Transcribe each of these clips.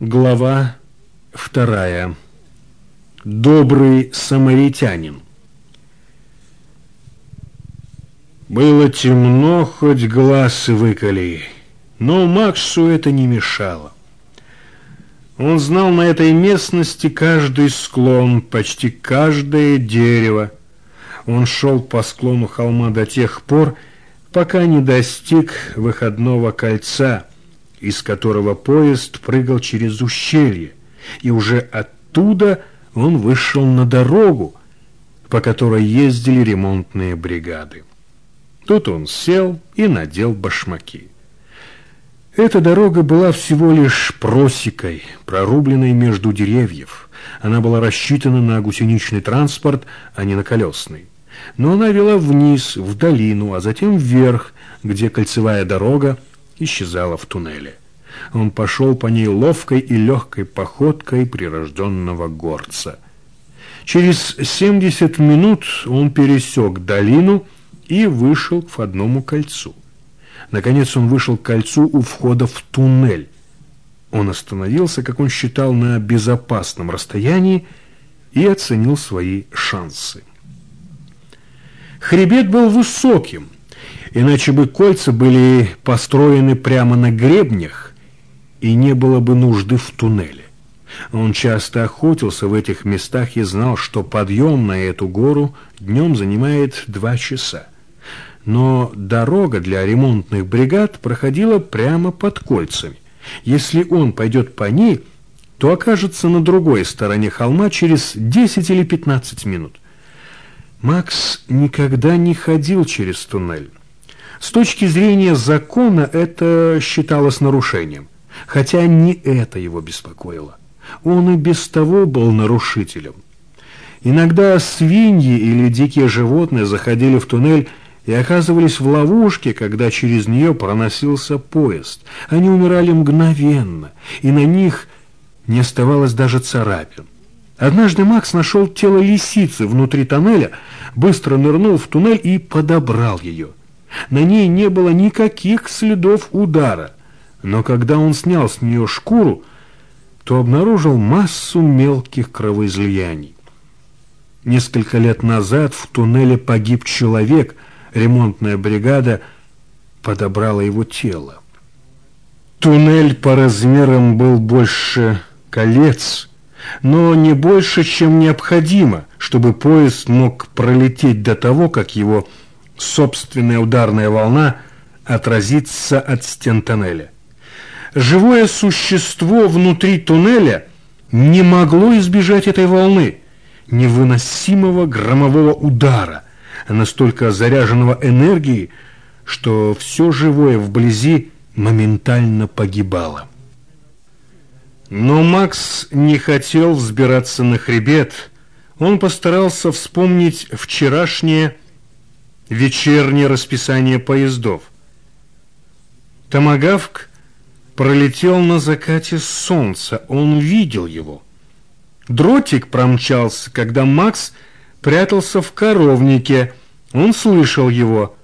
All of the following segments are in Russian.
Глава вторая. Добрый самаритянин. Было темно, хоть глаз выколи, но Максу это не мешало. Он знал на этой местности каждый склон, почти каждое дерево. Он шел по склону холма до тех пор, пока не достиг выходного кольца – из которого поезд прыгал через ущелье, и уже оттуда он вышел на дорогу, по которой ездили ремонтные бригады. Тут он сел и надел башмаки. Эта дорога была всего лишь просекой, прорубленной между деревьев. Она была рассчитана на гусеничный транспорт, а не на колесный. Но она вела вниз, в долину, а затем вверх, где кольцевая дорога исчезала в туннеле. Он пошел по ней ловкой и легкой походкой прирожденного горца. Через 70 минут он пересек долину и вышел к входному кольцу. Наконец он вышел к кольцу у входа в туннель. Он остановился, как он считал, на безопасном расстоянии и оценил свои шансы. Хребет был высоким – иначе бы кольца были построены прямо на гребнях, и не было бы нужды в туннеле. Он часто охотился в этих местах и знал, что подъем на эту гору днем занимает два часа. Но дорога для ремонтных бригад проходила прямо под кольцами. Если он пойдет по ней, то окажется на другой стороне холма через 10 или 15 минут. Макс никогда не ходил через туннель. С точки зрения закона это считалось нарушением, хотя не это его беспокоило. Он и без того был нарушителем. Иногда свиньи или дикие животные заходили в туннель и оказывались в ловушке, когда через нее проносился поезд. Они умирали мгновенно, и на них не оставалось даже царапин. Однажды Макс нашел тело лисицы внутри тоннеля, быстро нырнул в туннель и подобрал ее. На ней не было никаких следов удара, но когда он снял с нее шкуру, то обнаружил массу мелких кровоизлияний. Несколько лет назад в туннеле погиб человек, ремонтная бригада подобрала его тело. Туннель по размерам был больше колец, но не больше, чем необходимо, чтобы поезд мог пролететь до того, как его собственная ударная волна отразится от стен тоннеля. Живое существо внутри туннеля не могло избежать этой волны, невыносимого громового удара, настолько заряженного энергией, что все живое вблизи моментально погибало. Но Макс не хотел взбираться на хребет. Он постарался вспомнить вчерашнее вечернее расписание поездов. Томагавк пролетел на закате солнца, он видел его. Дротик промчался, когда Макс прятался в коровнике, он слышал его,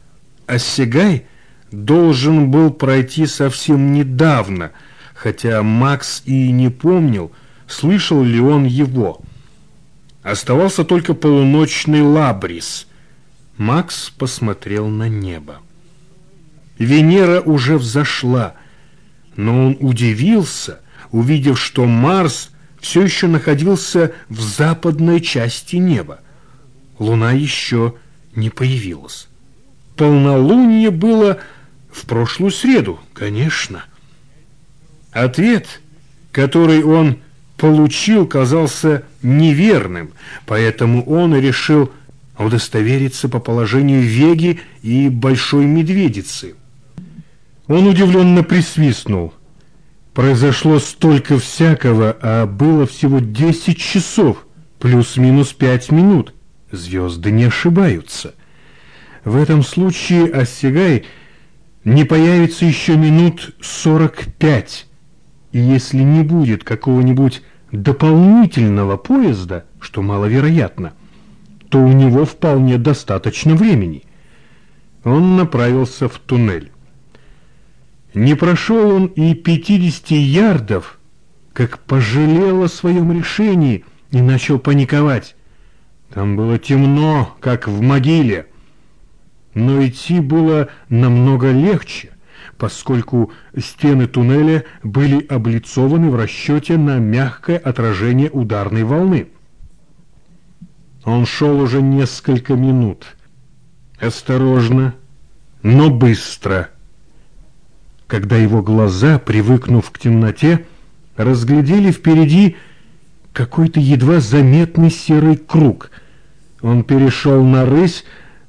а Сигай должен был пройти совсем недавно, хотя Макс и не помнил, слышал ли он его. Оставался только полуночный лабрис — Макс посмотрел на небо. Венера уже взошла, но он удивился, увидев, что Марс все еще находился в западной части неба. Луна еще не появилась. Полнолуние было в прошлую среду, конечно. Ответ, который он получил, казался неверным, поэтому он решил удостовериться по положению Веги и Большой Медведицы. Он удивленно присвистнул. Произошло столько всякого, а было всего десять часов, плюс-минус пять минут. Звезды не ошибаются. В этом случае Осягай не появится еще минут сорок пять. И если не будет какого-нибудь дополнительного поезда, что маловероятно – что у него вполне достаточно времени. Он направился в туннель. Не прошел он и 50 ярдов, как пожалел о своем решении и начал паниковать. Там было темно, как в могиле. Но идти было намного легче, поскольку стены туннеля были облицованы в расчете на мягкое отражение ударной волны. Он шел уже несколько минут. Осторожно, но быстро. Когда его глаза, привыкнув к темноте, разглядели впереди какой-то едва заметный серый круг. Он перешел на рысь,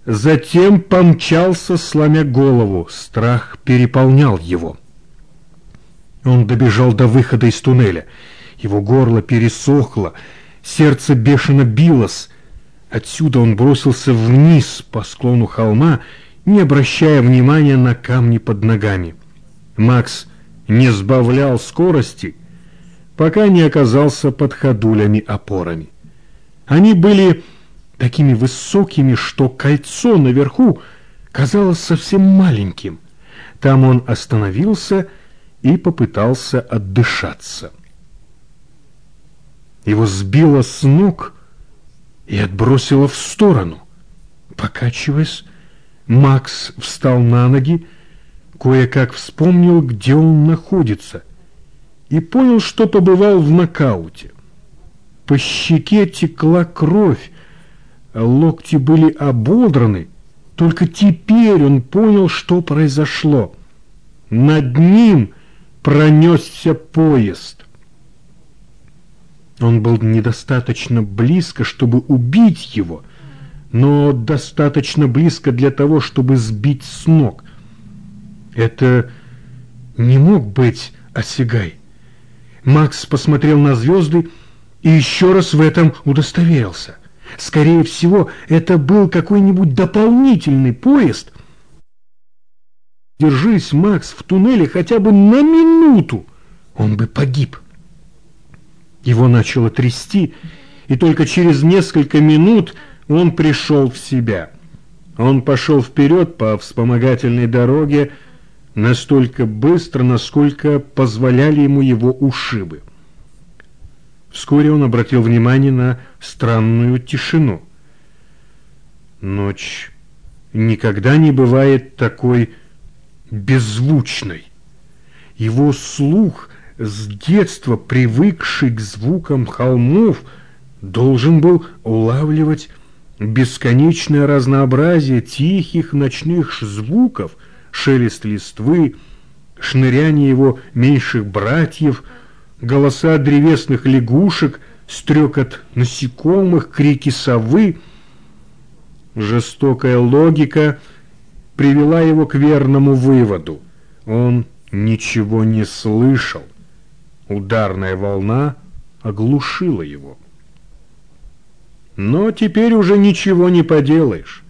затем помчался, сломя голову. Страх переполнял его. Он добежал до выхода из туннеля. Его горло пересохло, сердце бешено билось. Отсюда он бросился вниз по склону холма, не обращая внимания на камни под ногами. Макс не сбавлял скорости, пока не оказался под ходулями-опорами. Они были такими высокими, что кольцо наверху казалось совсем маленьким. Там он остановился и попытался отдышаться. Его сбило с ног и отбросило в сторону. Покачиваясь, Макс встал на ноги, кое-как вспомнил, где он находится, и понял, что побывал в нокауте. По щеке текла кровь, а локти были ободраны. Только теперь он понял, что произошло. Над ним пронесся поезд. Он был недостаточно близко, чтобы убить его, но достаточно близко для того, чтобы сбить с ног. Это не мог быть Осигай. Макс посмотрел на звезды и еще раз в этом удостоверился. Скорее всего, это был какой-нибудь дополнительный поезд. Держись, Макс, в туннеле хотя бы на минуту, он бы погиб. Его начало трясти, и только через несколько минут он пришел в себя. Он пошел вперед по вспомогательной дороге настолько быстро, насколько позволяли ему его ушибы. Вскоре он обратил внимание на странную тишину. Ночь никогда не бывает такой беззвучной. Его слух, с детства привыкший к звукам холмов, должен был улавливать бесконечное разнообразие тихих ночных звуков, шелест листвы, шныряние его меньших братьев — голоса древесных лягушек, стрекот насекомых, крики совы. Жестокая логика привела его к верному выводу. Он ничего не слышал. Ударная волна оглушила его. Но теперь уже ничего не поделаешь.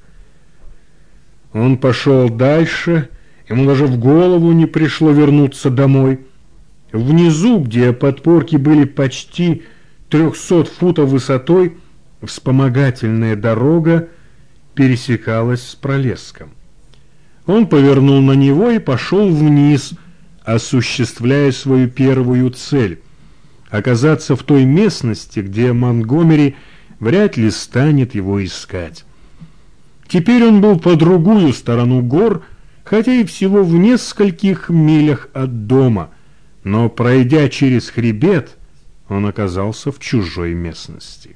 Он пошел дальше, ему даже в голову не пришло вернуться домой. Внизу, где подпорки были почти 300 футов высотой, вспомогательная дорога пересекалась с пролеском. Он повернул на него и пошел вниз, осуществляя свою первую цель – оказаться в той местности, где Монгомери вряд ли станет его искать. Теперь он был по другую сторону гор, хотя и всего в нескольких милях от дома – но, пройдя через хребет, он оказался в чужой местности.